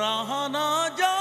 রাহানা যা